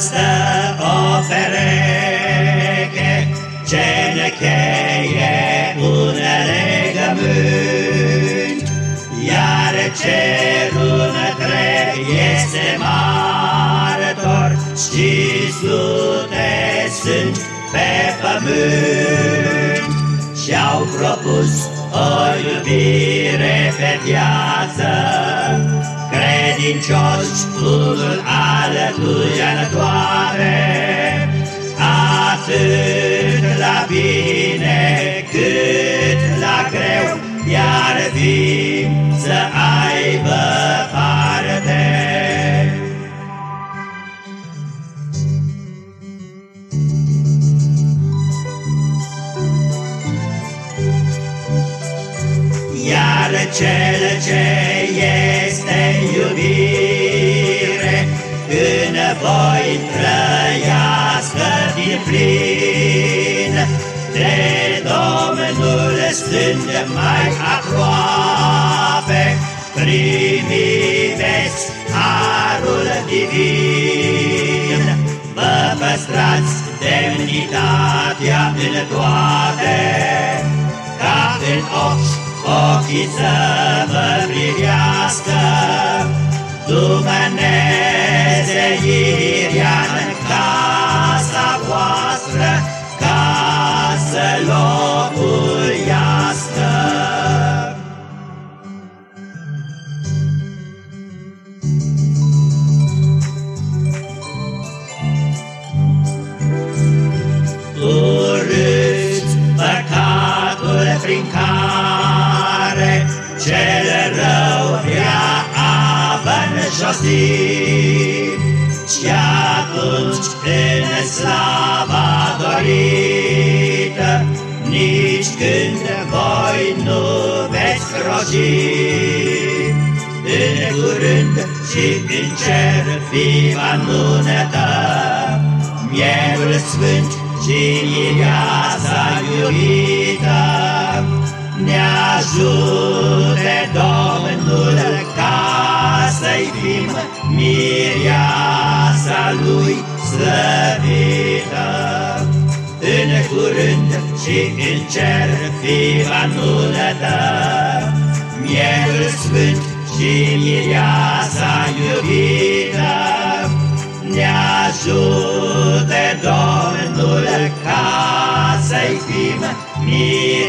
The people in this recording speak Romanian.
față stă o pereche. Ce ne cheie un legământ, iar cerul întreg este martor și sute sunt pe pământ. Și-au propus o iubire pe viață credincioși unul alătuia în toate, atât la bine cât la greu, iar vin să aibă Iar cel ce este iubire, în voi trăiască din plin, de Domnul stând mai aproape, primiți harul divin. Vă păstrați demnitatea în toate, ca în ochi ochii să vă privească, Dumnezeirea în casa voastră, ca să locuiască. Urâți păcatul prin care cel rău vrea avânjosit, și atunci în slava dorită, nici când voi nu veți croci. În curând și în cer fi va nunătă, mielul sfânt și mireasa iubită, ne ajute mireasa lui slăvită. În curând și în cer fi va nunătă, mielul sfânt și mireasa iubită, ne ajute Domnul ca să-i fim mireasa